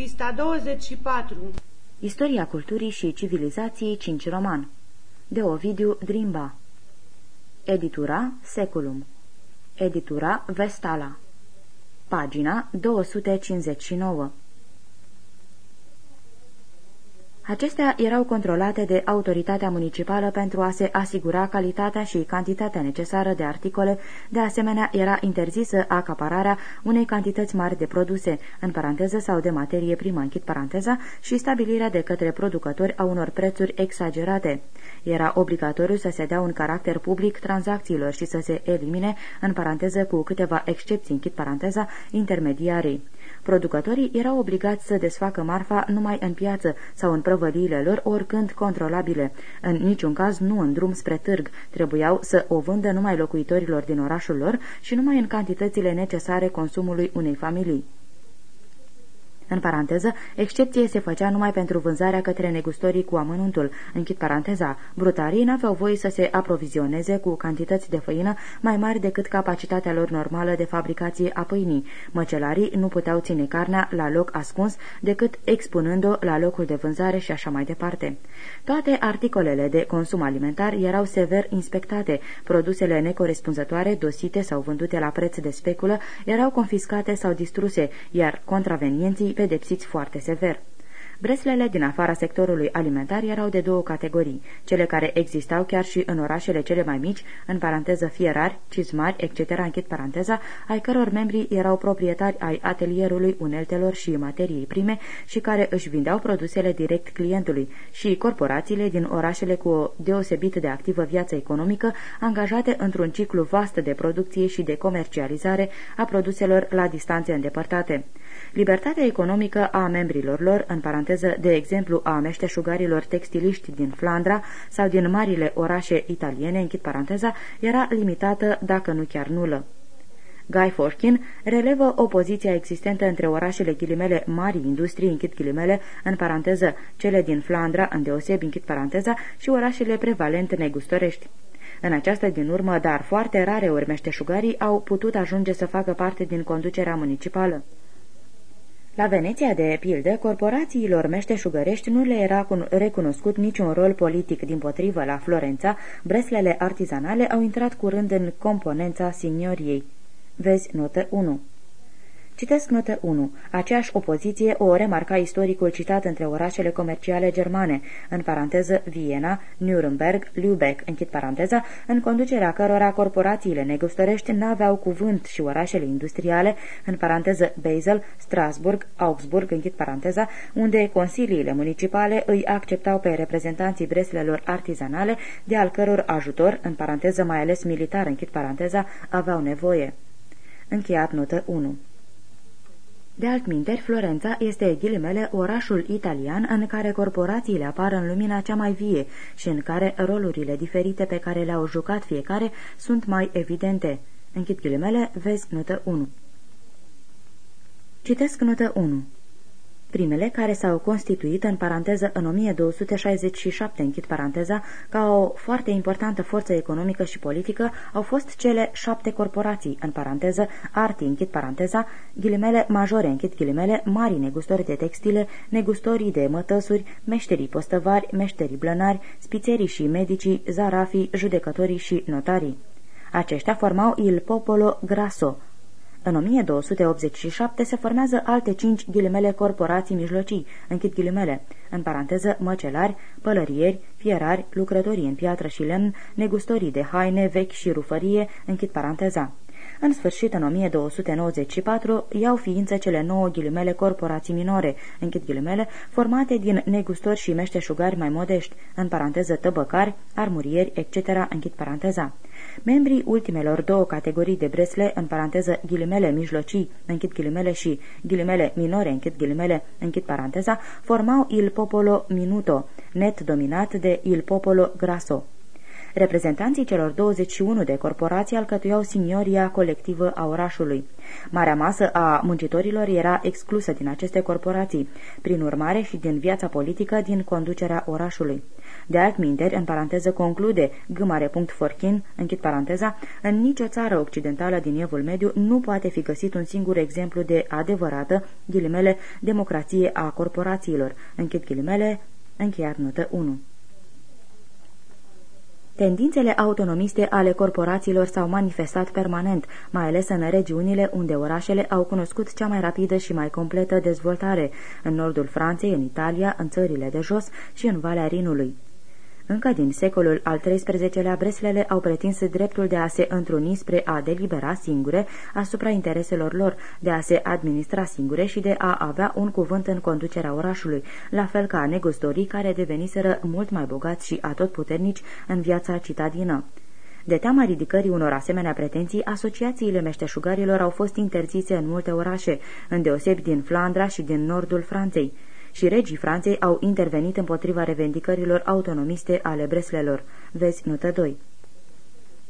Pista 24 Istoria culturii și civilizației 5 roman. De Ovidiu Drimba. Editura Seculum. Editura Vestala. Pagina 259 Acestea erau controlate de autoritatea municipală pentru a se asigura calitatea și cantitatea necesară de articole, de asemenea era interzisă acapararea unei cantități mari de produse, în paranteză sau de materie primă, închid paranteza, și stabilirea de către producători a unor prețuri exagerate. Era obligatoriu să se dea un caracter public tranzacțiilor și să se elimine, în paranteză cu câteva excepții, închid paranteza, intermediarii. Producătorii erau obligați să desfacă marfa numai în piață sau în prăvăliile lor, oricând controlabile. În niciun caz nu în drum spre târg. Trebuiau să o vândă numai locuitorilor din orașul lor și numai în cantitățile necesare consumului unei familii. În paranteză, excepție se făcea numai pentru vânzarea către negustorii cu amănuntul. Închid paranteza. Brutarii n-aveau voie să se aprovizioneze cu cantități de făină mai mari decât capacitatea lor normală de fabricație a pâinii. Măcelarii nu puteau ține carnea la loc ascuns decât expunând-o la locul de vânzare și așa mai departe. Toate articolele de consum alimentar erau sever inspectate. Produsele necorespunzătoare, dosite sau vândute la preț de speculă, erau confiscate sau distruse, iar contravenienții pedepsiți foarte sever. Breslele din afara sectorului alimentar erau de două categorii, cele care existau chiar și în orașele cele mai mici, în paranteză fierari, cizmari, etc., închid paranteza, ai căror membri erau proprietari ai atelierului uneltelor și materiei prime și care își vindeau produsele direct clientului, și corporațiile din orașele cu o deosebit de activă viață economică, angajate într-un ciclu vast de producție și de comercializare a produselor la distanțe îndepărtate. Libertatea economică a membrilor lor, în paranteză, de exemplu, a meșteșugarilor textiliști din Flandra sau din marile orașe italiene, închid paranteza, era limitată, dacă nu chiar nulă. Guy Forkin relevă opoziția existentă între orașele ghilimele mari industrii, închid ghilimele, în paranteză, cele din Flandra, îndeosebi, închid paranteza, și orașele prevalent negustorești. În această din urmă, dar foarte rare ori meșteșugarii au putut ajunge să facă parte din conducerea municipală. La Veneția, de pildă, corporațiilor meșteșugărești nu le era recunoscut niciun rol politic. Din potrivă, la Florența, breslele artizanale au intrat curând în componența signoriei. Vezi notă 1. Citesc notă 1. Aceeași opoziție o remarca istoricul citat între orașele comerciale germane, în paranteză Viena, Nuremberg, Lübeck, închid paranteza, în conducerea cărora corporațiile negustorești n-aveau cuvânt și orașele industriale, în paranteză Basel, Strasburg, Augsburg, închid paranteza, unde consiliile municipale îi acceptau pe reprezentanții breslelor artizanale, de al căror ajutor, în paranteză mai ales militar, închid paranteza, aveau nevoie. Încheiat notă 1 de altminteri, Florența este, ghilimele, orașul italian în care corporațiile apar în lumina cea mai vie și în care rolurile diferite pe care le-au jucat fiecare sunt mai evidente. Închid ghilimele, vezi notă 1. Citesc notă 1 primele care s-au constituit în paranteză în 1267, închid paranteza, ca o foarte importantă forță economică și politică, au fost cele șapte corporații, în paranteză, arti, închid paranteza, ghilimele majore, închid ghilimele, mari negustori de textile, negustorii de mătăsuri, meșterii postăvari, meșterii blănari, spițerii și medicii, zarafii, judecătorii și notarii. Aceștia formau il popolo grasso, în 1287 se formează alte cinci ghilimele corporații mijlocii, închid ghilimele, în paranteză măcelari, pălărieri, fierari, lucrătorii în piatră și lemn, negustorii de haine vechi și rufărie, închid paranteza. În sfârșit, în 1294, iau ființă cele nouă ghilimele corporații minore, închid ghilimele, formate din negustori și meșteșugari mai modești, în paranteză tăbăcari, armurieri, etc., închid paranteza. Membrii ultimelor două categorii de bresle, în paranteză ghilimele mijlocii, închid ghilimele și ghilimele minore, închid ghilimele, închid paranteza, formau il popolo minuto, net dominat de il popolo grasso. Reprezentanții celor 21 de corporații alcătuiau signoria colectivă a orașului. Marea masă a muncitorilor era exclusă din aceste corporații, prin urmare și din viața politică din conducerea orașului. De altminteri, în paranteză conclude Forchin, închid paranteza, în nicio țară occidentală din Evul Mediu nu poate fi găsit un singur exemplu de adevărată, ghilimele, democrație a corporațiilor, închid ghilimele, încheiat notă 1. Tendințele autonomiste ale corporațiilor s-au manifestat permanent, mai ales în regiunile unde orașele au cunoscut cea mai rapidă și mai completă dezvoltare, în nordul Franței, în Italia, în țările de jos și în Valea Rinului. Încă din secolul al XIII-lea, breslele au pretins dreptul de a se întruni spre a delibera singure asupra intereselor lor, de a se administra singure și de a avea un cuvânt în conducerea orașului, la fel ca negustorii care deveniseră mult mai bogați și atotputernici în viața citadină. De teama ridicării unor asemenea pretenții, asociațiile meșteșugarilor au fost interzise în multe orașe, îndeosebi din Flandra și din nordul Franței și regii Franței au intervenit împotriva revendicărilor autonomiste ale breslelor. Vezi notă 2.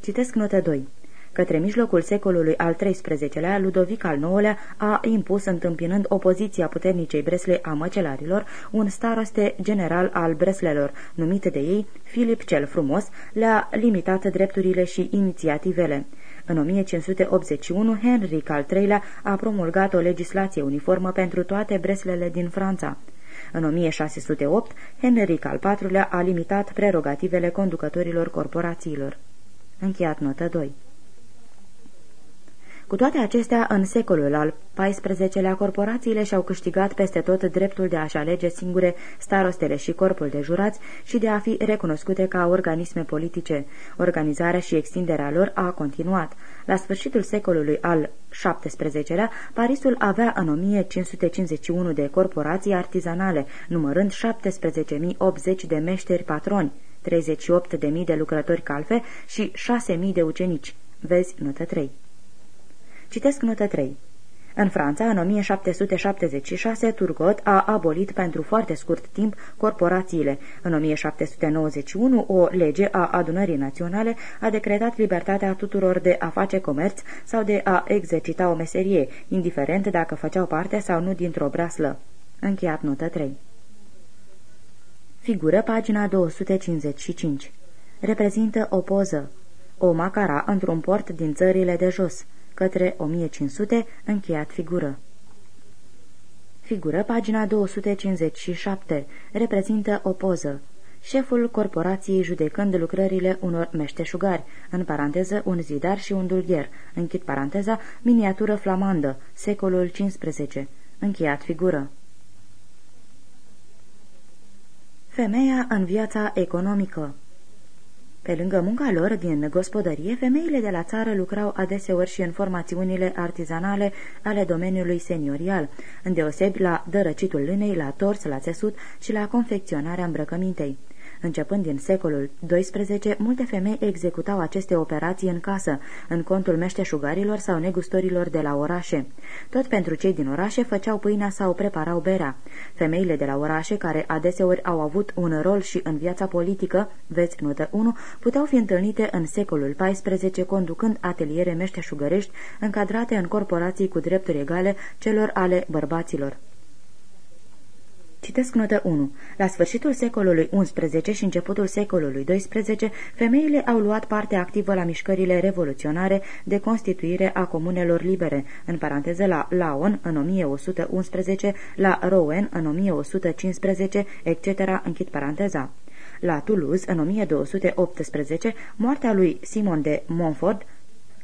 Citesc notă 2. Către mijlocul secolului al XIII-lea, Ludovic al IX-lea a impus, întâmpinând opoziția puternicei Bresle a măcelarilor, un staroste general al Breslelor, numit de ei Filip cel Frumos, le-a limitat drepturile și inițiativele. În 1581, Henric al III-lea a promulgat o legislație uniformă pentru toate breslele din Franța. În 1608, Henric al IV-lea a limitat prerogativele conducătorilor corporațiilor. Încheiat notă 2 cu toate acestea, în secolul al XIV-lea, corporațiile și-au câștigat peste tot dreptul de a-și alege singure starostele și corpul de jurați și de a fi recunoscute ca organisme politice. Organizarea și extinderea lor a continuat. La sfârșitul secolului al XVII-lea, Parisul avea în 1551 de corporații artizanale, numărând 17.080 de meșteri patroni, 38.000 de lucrători calfe și 6.000 de ucenici. Vezi notă 3. Citesc notă 3. În Franța, în 1776, Turgot a abolit pentru foarte scurt timp corporațiile. În 1791, o lege a adunării naționale a decretat libertatea tuturor de a face comerț sau de a exercita o meserie, indiferent dacă făceau parte sau nu dintr-o braslă. Încheiat notă 3. Figură pagina 255. Reprezintă o poză. O macara într-un port din țările de jos către 1500, încheiat figură. Figură, pagina 257, reprezintă o poză. Șeful corporației judecând lucrările unor meșteșugari, în paranteză un zidar și un dulgher, închid paranteza, miniatură flamandă, secolul XV, încheiat figură. Femeia în viața economică pe lângă munca lor din gospodărie, femeile de la țară lucrau adeseori și în formațiunile artizanale ale domeniului seniorial, îndeosebi la dărăcitul lânei, la tors, la țesut și la confecționarea îmbrăcămintei. Începând din secolul XII, multe femei executau aceste operații în casă, în contul meșteșugarilor sau negustorilor de la orașe. Tot pentru cei din orașe făceau pâinea sau preparau berea. Femeile de la orașe, care adeseori au avut un rol și în viața politică, veți notă 1, puteau fi întâlnite în secolul XIV conducând ateliere meșteșugărești încadrate în corporații cu drepturi egale celor ale bărbaților. Citesc notă 1. La sfârșitul secolului XI și începutul secolului XII, femeile au luat parte activă la mișcările revoluționare de constituire a comunelor libere, în paranteză la Laon în 1111, la Rouen în 1115, etc., închid paranteza. La Toulouse, în 1218, moartea lui Simon de Montfort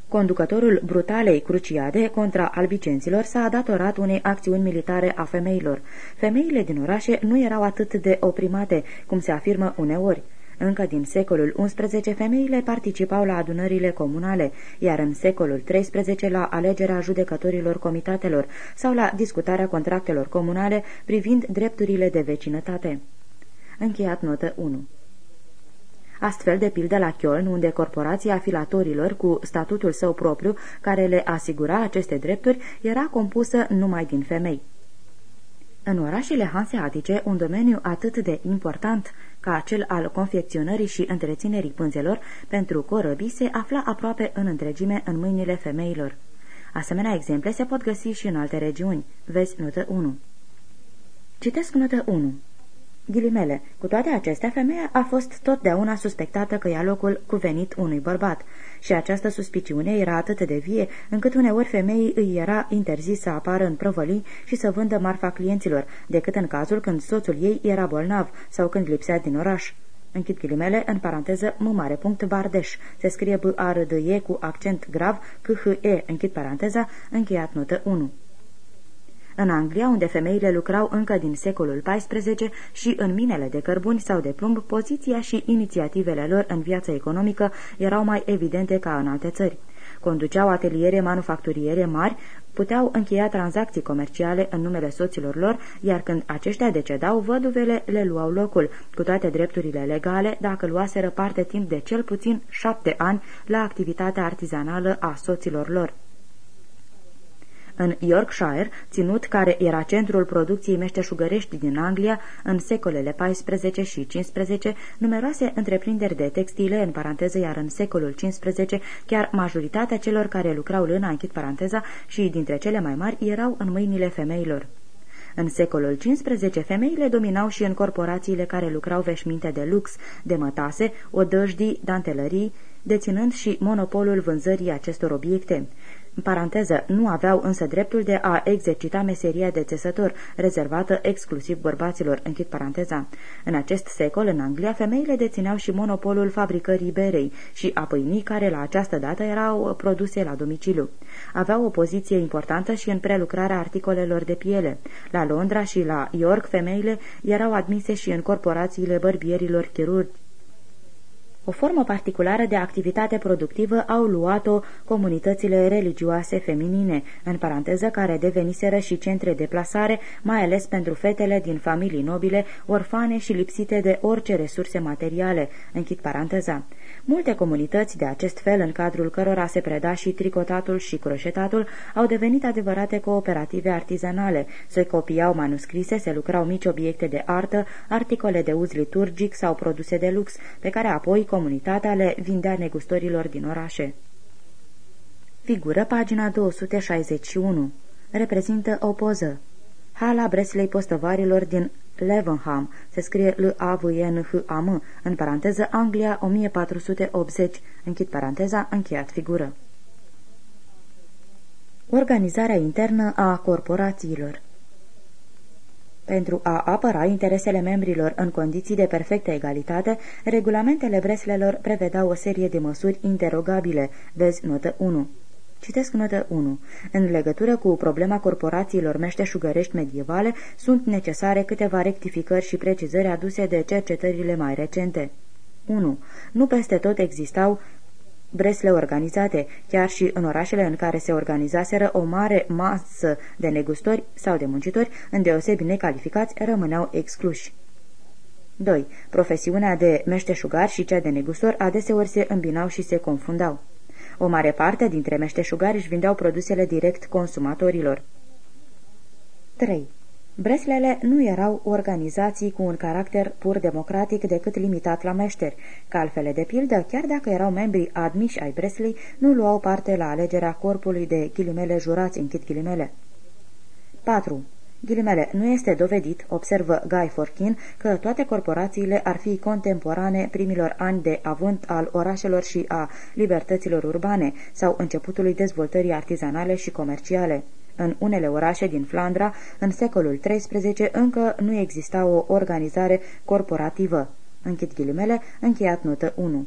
Conducătorul brutalei cruciade contra albicenților s-a datorat unei acțiuni militare a femeilor. Femeile din orașe nu erau atât de oprimate, cum se afirmă uneori. Încă din secolul XI, femeile participau la adunările comunale, iar în secolul XIII la alegerea judecătorilor comitatelor sau la discutarea contractelor comunale privind drepturile de vecinătate. Încheiat notă 1 Astfel, de pildă la Köln, unde corporația afilatorilor cu statutul său propriu, care le asigura aceste drepturi, era compusă numai din femei. În orașele hanseatice, un domeniu atât de important ca cel al confecționării și întreținerii pânzelor pentru corăbii se afla aproape în întregime în mâinile femeilor. Asemenea exemple se pot găsi și în alte regiuni. Vezi notă 1. Citesc notă 1. Ghilimele. Cu toate acestea, femeia a fost totdeauna suspectată că ia locul cuvenit unui bărbat și această suspiciune era atât de vie încât uneori femeii îi era interzis să apară în prăvălii și să vândă marfa clienților, decât în cazul când soțul ei era bolnav sau când lipsea din oraș. Închid ghilimele, în paranteză, m mare punct Bardeș. Se scrie b a r d e cu accent grav, c h e închid paranteza, încheiat notă 1 în Anglia, unde femeile lucrau încă din secolul XIV și în minele de cărbuni sau de plumb, poziția și inițiativele lor în viața economică erau mai evidente ca în alte țări. Conduceau ateliere manufacturiere mari, puteau încheia tranzacții comerciale în numele soților lor, iar când aceștia decedau, văduvele le luau locul, cu toate drepturile legale, dacă luaseră parte timp de cel puțin șapte ani la activitatea artizanală a soților lor. În Yorkshire, ținut care era centrul producției meșteșugărești din Anglia în secolele 14 și 15, numeroase întreprinderi de textile, în paranteză, iar în secolul 15, chiar majoritatea celor care lucrau lâna, închid paranteza, și dintre cele mai mari, erau în mâinile femeilor. În secolul XV, femeile dominau și în corporațiile care lucrau veșminte de lux, de mătase, odăjdii, dantelării, deținând și monopolul vânzării acestor obiecte. În paranteză, nu aveau însă dreptul de a exercita meseria de țesător, rezervată exclusiv bărbaților, închid paranteza. În acest secol, în Anglia, femeile dețineau și monopolul fabricării berei și a pâinii, care la această dată erau produse la domiciliu. Aveau o poziție importantă și în prelucrarea articolelor de piele. La Londra și la York, femeile erau admise și în corporațiile bărbierilor chirurgi o formă particulară de activitate productivă au luat-o comunitățile religioase feminine, în paranteză care deveniseră și centre de plasare, mai ales pentru fetele din familii nobile, orfane și lipsite de orice resurse materiale, închid paranteza. Multe comunități de acest fel, în cadrul cărora se preda și tricotatul și croșetatul, au devenit adevărate cooperative artizanale. Se copiau manuscrise, se lucrau mici obiecte de artă, articole de uz liturgic sau produse de lux, pe care apoi comunitatea le vindea negustorilor din orașe. Figură pagina 261. Reprezintă o poză. Hala Breslei postăvarilor din Levenham, se scrie l a v n h a m în paranteză Anglia 1480, închid paranteza, încheiat figură. Organizarea internă a corporațiilor pentru a apăra interesele membrilor în condiții de perfectă egalitate, regulamentele breslelor prevedau o serie de măsuri interogabile, vezi notă 1. Citesc notă 1. În legătură cu problema corporațiilor meșteșugărești medievale, sunt necesare câteva rectificări și precizări aduse de cercetările mai recente. 1. Nu peste tot existau bresle organizate, chiar și în orașele în care se organizaseră o mare masă de negustori sau de muncitori, îndeosebi necalificați, rămâneau excluși. 2. Profesiunea de meșteșugar și cea de negustor adeseori se îmbinau și se confundau. O mare parte dintre meșteșugari își vindeau produsele direct consumatorilor. 3. Breslele nu erau organizații cu un caracter pur democratic decât limitat la meșteri, că altfele de pildă, chiar dacă erau membri admiși ai Bresley, nu luau parte la alegerea corpului de ghilimele jurați, închid ghilimele. 4. Ghilimele, nu este dovedit, observă Guy Forkin, că toate corporațiile ar fi contemporane primilor ani de avânt al orașelor și a libertăților urbane sau începutului dezvoltării artizanale și comerciale. În unele orașe din Flandra, în secolul XIII, încă nu exista o organizare corporativă. Închid ghilimele, încheiat notă 1.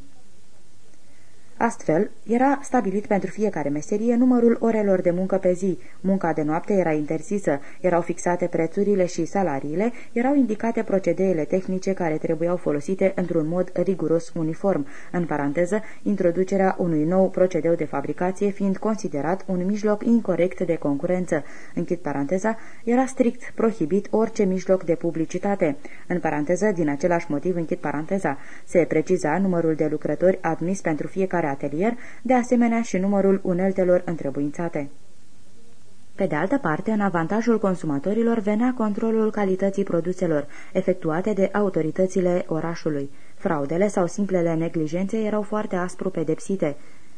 Astfel, era stabilit pentru fiecare meserie numărul orelor de muncă pe zi, munca de noapte era interzisă, erau fixate prețurile și salariile, erau indicate procedeele tehnice care trebuiau folosite într-un mod riguros uniform, în paranteză, introducerea unui nou procedeu de fabricație fiind considerat un mijloc incorrect de concurență, închid paranteza, era strict prohibit orice mijloc de publicitate, în paranteză, din același motiv închid paranteza, se preciza numărul de lucrători admis pentru fiecare atelier, de asemenea și numărul uneltelor întrebuințate. Pe de altă parte, în avantajul consumatorilor venea controlul calității produselor, efectuate de autoritățile orașului. Fraudele sau simplele neglijențe erau foarte aspru pedepsite,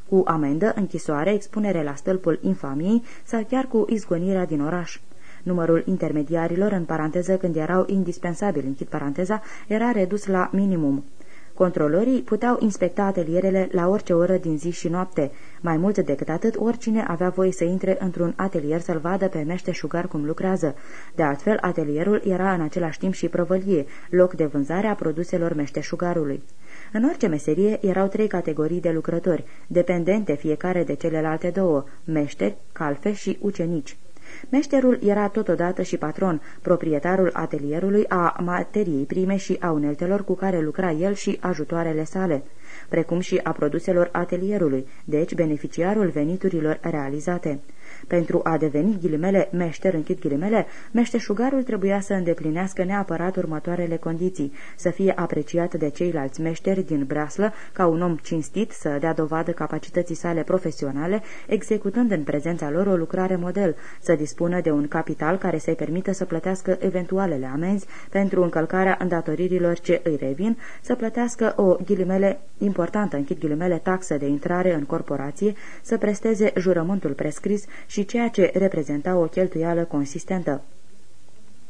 cu amendă, închisoare, expunere la stâlpul infamiei sau chiar cu izgonirea din oraș. Numărul intermediarilor, în paranteză când erau indispensabili, închid paranteza, era redus la minimum. Controlorii puteau inspecta atelierele la orice oră din zi și noapte. Mai mult decât atât, oricine avea voie să intre într-un atelier să-l vadă pe meșteșugar cum lucrează. De altfel, atelierul era în același timp și prăvălie, loc de vânzare a produselor meșteșugarului. În orice meserie erau trei categorii de lucrători, dependente fiecare de celelalte două, meșteri, calfe și ucenici. Meșterul era totodată și patron, proprietarul atelierului a materiei prime și a uneltelor cu care lucra el și ajutoarele sale, precum și a produselor atelierului, deci beneficiarul veniturilor realizate. Pentru a deveni ghilimele meșter, închid ghilimele, meșteșugarul trebuia să îndeplinească neapărat următoarele condiții, să fie apreciat de ceilalți meșteri din breaslă ca un om cinstit, să dea dovadă capacității sale profesionale, executând în prezența lor o lucrare model, să dispună de un capital care să-i permită să plătească eventualele amenzi pentru încălcarea îndatoririlor ce îi revin, să plătească o ghilimele importantă, închid ghilimele, taxă de intrare în corporație, să presteze jurământul prescris și ceea ce reprezenta o cheltuială consistentă.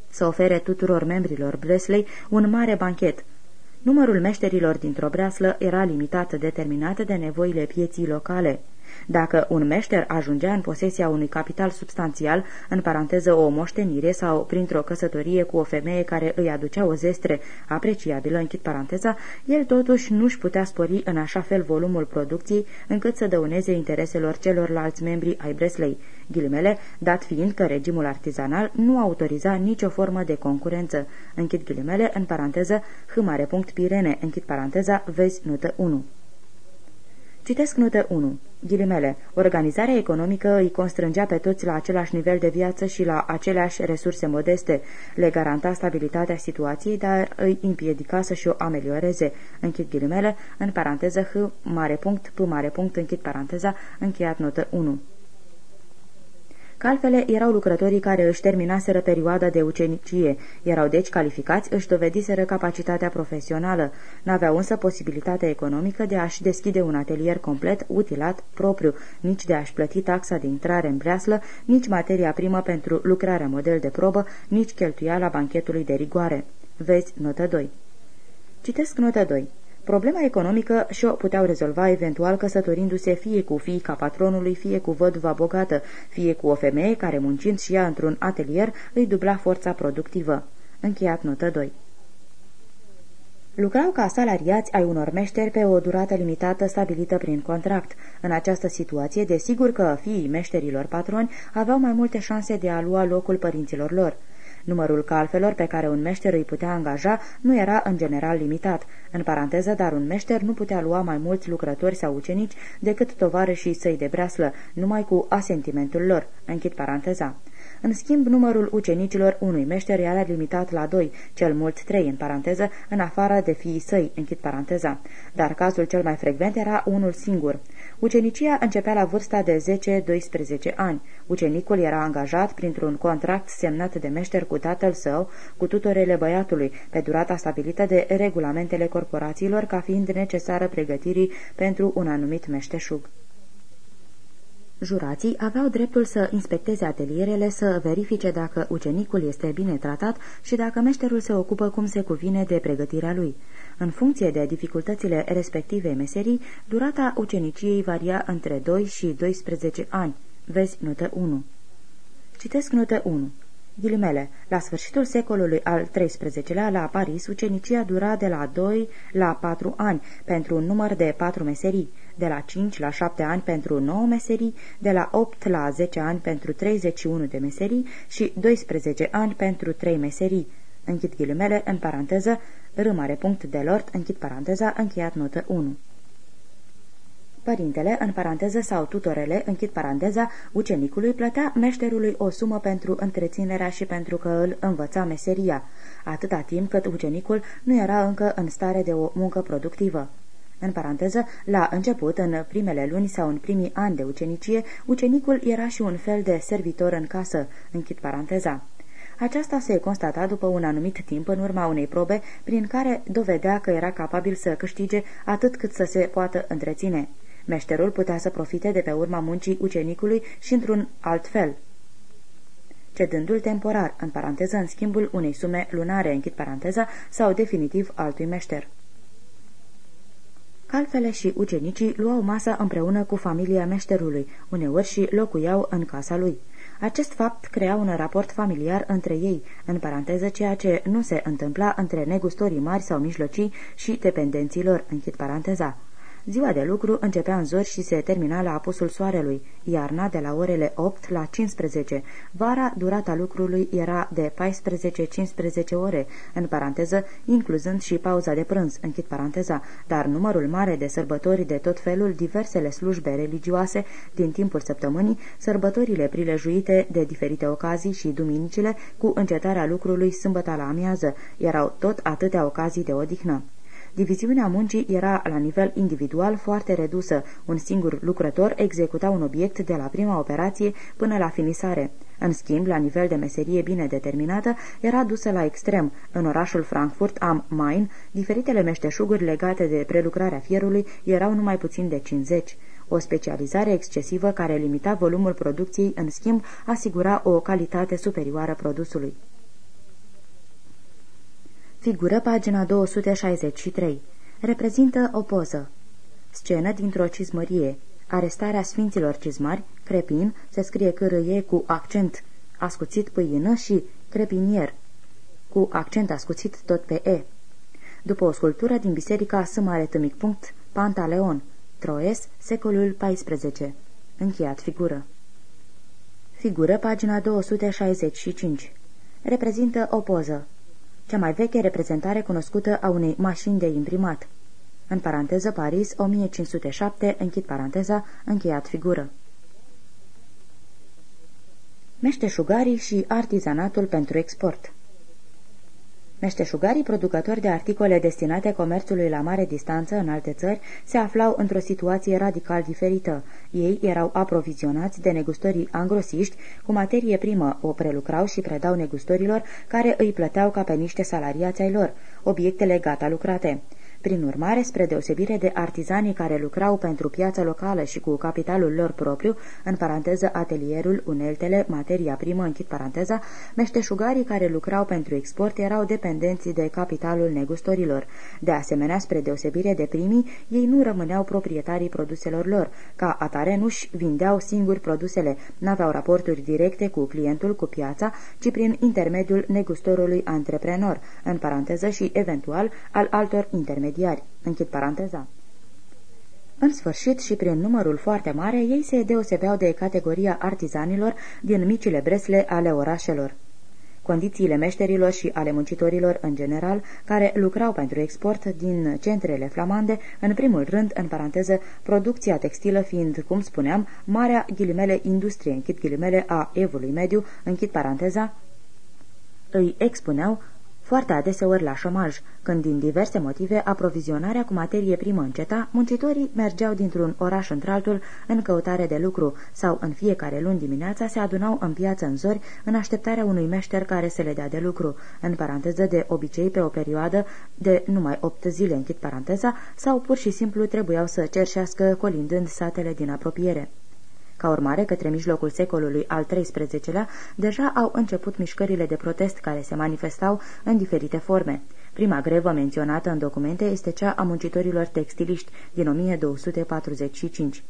Să ofere tuturor membrilor Bresley un mare banchet. Numărul meșterilor dintr-o breaslă era limitat determinat de nevoile pieții locale. Dacă un meșter ajungea în posesia unui capital substanțial, în paranteză o moștenire sau printr-o căsătorie cu o femeie care îi aducea o zestre apreciabilă, închid paranteza, el totuși nu-și putea spori în așa fel volumul producției încât să dăuneze intereselor celorlalți membri ai Breslei, ghilimele, dat fiind că regimul artizanal nu autoriza nicio formă de concurență, închid ghilimele, în paranteză, punct Pirene, închid paranteza, vezi notă 1. Citesc notă 1. Ghilimele. Organizarea economică îi constrângea pe toți la același nivel de viață și la aceleași resurse modeste. Le garanta stabilitatea situației, dar îi împiedica să-și o amelioreze. Închid ghilimele, în paranteză H, mare punct, P mare punct, închid paranteza, încheiat notă 1 că altfele erau lucrătorii care își terminaseră perioada de ucenicie, erau deci calificați, își dovediseră capacitatea profesională, n-aveau însă posibilitatea economică de a-și deschide un atelier complet, utilat, propriu, nici de a-și plăti taxa de intrare în breaslă, nici materia primă pentru lucrarea model de probă, nici cheltuiala banchetului de rigoare. Vezi notă 2. Citesc notă 2. Problema economică și-o puteau rezolva eventual căsătorindu-se fie cu fiica patronului, fie cu văduva bogată, fie cu o femeie care, muncind și ea într-un atelier, îi dubla forța productivă. Încheiat notă 2 Lucrau ca salariați ai unor meșteri pe o durată limitată stabilită prin contract. În această situație, desigur că fiii meșterilor patroni aveau mai multe șanse de a lua locul părinților lor. Numărul calfelor pe care un meșter îi putea angaja nu era în general limitat. În paranteză, dar un meșter nu putea lua mai mulți lucrători sau ucenici decât tovarășii săi de breaslă, numai cu asentimentul lor. Închid paranteza. În schimb, numărul ucenicilor unui meșter era limitat la doi, cel mult trei, în paranteză, în afară de fiii săi, închid paranteza. Dar cazul cel mai frecvent era unul singur. Ucenicia începea la vârsta de 10-12 ani. Ucenicul era angajat printr-un contract semnat de meșter cu tatăl său, cu tutorele băiatului, pe durata stabilită de regulamentele corporațiilor ca fiind necesară pregătirii pentru un anumit meșteșug. Jurații aveau dreptul să inspecteze atelierele, să verifice dacă ucenicul este bine tratat și dacă meșterul se ocupă cum se cuvine de pregătirea lui. În funcție de dificultățile respectivei meserii, durata uceniciei varia între 2 și 12 ani. Vezi notă 1. Citesc notă 1. Ghilimele, la sfârșitul secolului al XIII-lea, la Paris, ucenicia dura de la 2 la 4 ani, pentru un număr de 4 meserii, de la 5 la 7 ani pentru 9 meserii, de la 8 la 10 ani pentru 31 de meserii și 12 ani pentru 3 meserii. Închid ghilimele, în paranteză, râmare punct de lord, închid paranteza, încheiat notă 1. Părintele, în paranteză sau tutorele, închid paranteza, ucenicului plătea meșterului o sumă pentru întreținerea și pentru că îl învăța meseria, atâta timp cât ucenicul nu era încă în stare de o muncă productivă. În paranteză, la început, în primele luni sau în primii ani de ucenicie, ucenicul era și un fel de servitor în casă, închid paranteza. Aceasta se constata după un anumit timp în urma unei probe prin care dovedea că era capabil să câștige atât cât să se poată întreține. Meșterul putea să profite de pe urma muncii ucenicului și într-un alt fel. cedându-l temporar, în paranteză, în schimbul unei sume lunare, închid paranteza, sau definitiv altui meșter. Calfele și ucenicii luau masa împreună cu familia meșterului, uneori și locuiau în casa lui. Acest fapt crea un raport familiar între ei, în paranteză ceea ce nu se întâmpla între negustorii mari sau mijlocii și dependenților, închid paranteza. Ziua de lucru începea în zori și se termina la apusul soarelui, iarna de la orele 8 la 15. Vara, durata lucrului era de 14-15 ore, în paranteză, incluzând și pauza de prânz, închid paranteza, dar numărul mare de sărbători de tot felul, diversele slujbe religioase din timpul săptămânii, sărbătorile prilejuite de diferite ocazii și duminicile cu încetarea lucrului sâmbătă la amiază, erau tot atâtea ocazii de odihnă. Diviziunea muncii era la nivel individual foarte redusă. Un singur lucrător executa un obiect de la prima operație până la finisare. În schimb, la nivel de meserie bine determinată, era dusă la extrem. În orașul Frankfurt am Main, diferitele meșteșuguri legate de prelucrarea fierului erau numai puțin de 50. O specializare excesivă care limita volumul producției, în schimb, asigura o calitate superioară produsului. Figură pagina 263. Reprezintă o poză. Scenă dintr-o cizmărie. Arestarea sfinților cizmari, crepin, se scrie cârâie cu accent ascuțit pâină și crepinier, cu accent ascuțit tot pe E. După o sculptură din biserica S. Tâmic. Pantaleon, Troes, secolul XIV. Încheiat figură. Figură pagina 265. Reprezintă o poză cea mai veche reprezentare cunoscută a unei mașini de imprimat. În paranteză Paris, 1507, închid paranteza, încheiat figură. Meșteșugarii și artizanatul pentru export Meșteșugarii producători de articole destinate comerțului la mare distanță în alte țări se aflau într-o situație radical diferită. Ei erau aprovizionați de negustorii angrosiști cu materie primă, o prelucrau și predau negustorilor care îi plăteau ca pe niște salariați ai lor, obiectele gata lucrate. Prin urmare, spre deosebire de artizanii care lucrau pentru piața locală și cu capitalul lor propriu, în paranteză atelierul, uneltele, materia primă, închid paranteza, meșteșugarii care lucrau pentru export erau dependenți de capitalul negustorilor. De asemenea, spre deosebire de primii, ei nu rămâneau proprietarii produselor lor. Ca atare nu-și vindeau singuri produsele, n-aveau raporturi directe cu clientul, cu piața, ci prin intermediul negustorului antreprenor, în paranteză și, eventual, al altor intermediari intermediari. Închid paranteza. În sfârșit și prin numărul foarte mare, ei se deosebeau de categoria artizanilor din micile bresle ale orașelor. Condițiile meșterilor și ale muncitorilor în general, care lucrau pentru export din centrele flamande, în primul rând, în paranteză, producția textilă fiind, cum spuneam, marea ghilimele industrie, închid ghilimele a evului mediu, închid paranteza, îi expuneau foarte adeseori la șomaj, când din diverse motive aprovizionarea cu materie primă înceta, muncitorii mergeau dintr-un oraș într-altul în căutare de lucru sau în fiecare luni dimineața se adunau în piață în zori în așteptarea unui meșter care să le dea de lucru, în paranteză de obicei pe o perioadă de numai opt zile, închid paranteza, sau pur și simplu trebuiau să cerșească colindând satele din apropiere. Ca urmare, către mijlocul secolului al XIII-lea, deja au început mișcările de protest care se manifestau în diferite forme. Prima grevă menționată în documente este cea a muncitorilor textiliști din 1245.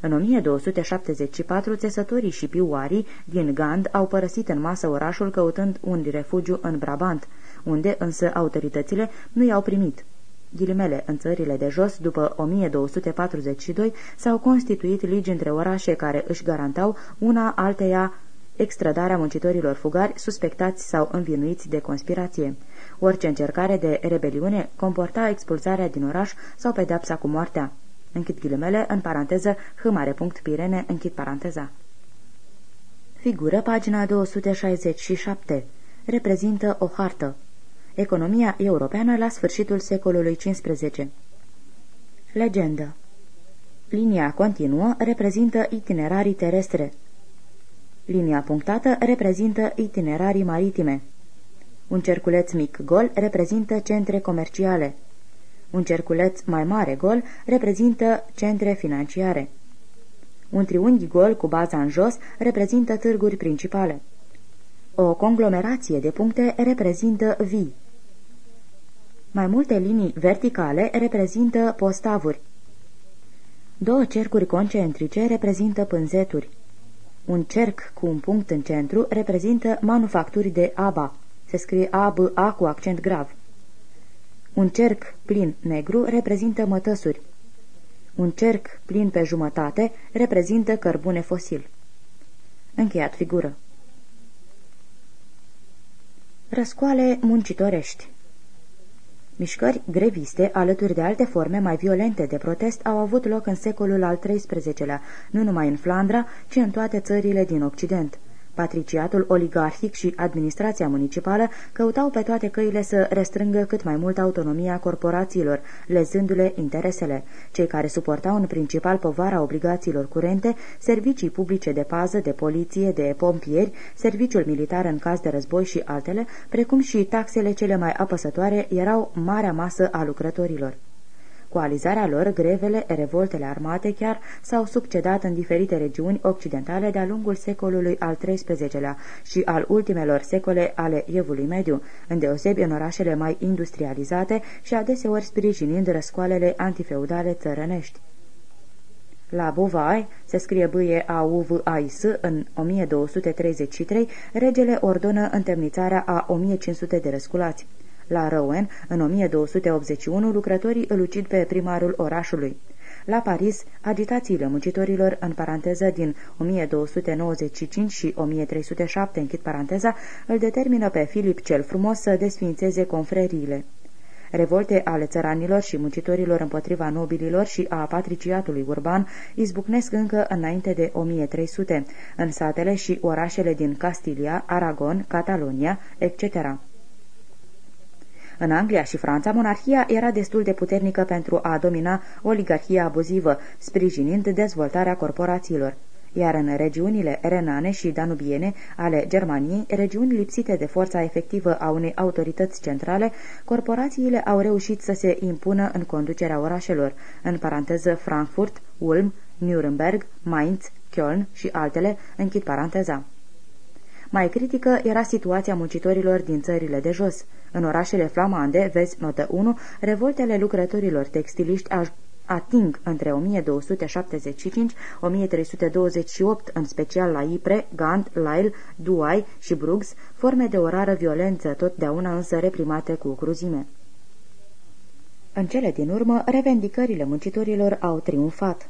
În 1274, țesătorii și piuarii din Gand au părăsit în masă orașul căutând un refugiu în Brabant, unde însă autoritățile nu i-au primit ghilimele, în țările de jos, după 1242, s-au constituit ligi între orașe care își garantau una alteia extradarea muncitorilor fugari suspectați sau învinuiți de conspirație. Orice încercare de rebeliune comporta expulzarea din oraș sau pedepsa cu moartea. Închid ghilimele, în paranteză, Pirene, închid paranteza. Figură pagina 267. Reprezintă o hartă. Economia europeană la sfârșitul secolului XV. Legendă Linia continuă reprezintă itinerarii terestre. Linia punctată reprezintă itinerarii maritime. Un cerculeț mic gol reprezintă centre comerciale. Un cerculeț mai mare gol reprezintă centre financiare. Un triunghi gol cu baza în jos reprezintă târguri principale. O conglomerație de puncte reprezintă vii. Mai multe linii verticale reprezintă postavuri. Două cercuri concentrice reprezintă pânzeturi. Un cerc cu un punct în centru reprezintă manufacturi de aba. Se scrie A-B-A cu accent grav. Un cerc plin negru reprezintă mătăsuri. Un cerc plin pe jumătate reprezintă cărbune fosil. Încheiat figură. Răscoale muncitorești Mișcări greviste, alături de alte forme mai violente de protest, au avut loc în secolul al XIII-lea, nu numai în Flandra, ci în toate țările din Occident. Patriciatul oligarhic și administrația municipală căutau pe toate căile să restrângă cât mai mult autonomia corporațiilor, lezându-le interesele. Cei care suportau în principal povara obligațiilor curente, servicii publice de pază, de poliție, de pompieri, serviciul militar în caz de război și altele, precum și taxele cele mai apăsătoare, erau marea masă a lucrătorilor. Coalizarea lor, grevele, revoltele armate chiar s-au succedat în diferite regiuni occidentale de-a lungul secolului al XIII-lea și al ultimelor secole ale Evului Mediu, îndeosebi în orașele mai industrializate și adeseori sprijinind răscoalele antifeudale țărănești. La Bovai, se scrie bâie a u v a i s în 1233, regele ordonă întemnițarea a 1500 de răsculați. La Rouen, în 1281, lucrătorii îl ucid pe primarul orașului. La Paris, agitațiile muncitorilor, în paranteză din 1295 și 1307, închid paranteza, îl determină pe Filip cel Frumos să desfințeze confreriile. Revolte ale țăranilor și muncitorilor împotriva nobililor și a patriciatului urban izbucnesc încă înainte de 1300, în satele și orașele din Castilia, Aragon, Catalonia, etc. În Anglia și Franța, monarhia era destul de puternică pentru a domina oligarhia abuzivă, sprijinind dezvoltarea corporațiilor iar în regiunile renane și danubiene ale Germaniei, regiuni lipsite de forța efectivă a unei autorități centrale, corporațiile au reușit să se impună în conducerea orașelor, în paranteză Frankfurt, Ulm, Nuremberg, Mainz, Köln și altele, închid paranteza. Mai critică era situația muncitorilor din țările de jos. În orașele flamande, vezi notă 1, revoltele lucrătorilor textiliști ating între 1275-1328, în special la Ypres, Gand, Lille, Douai și Bruges, forme de o rară violență, totdeauna însă reprimate cu cruzime. În cele din urmă, revendicările muncitorilor au triumfat.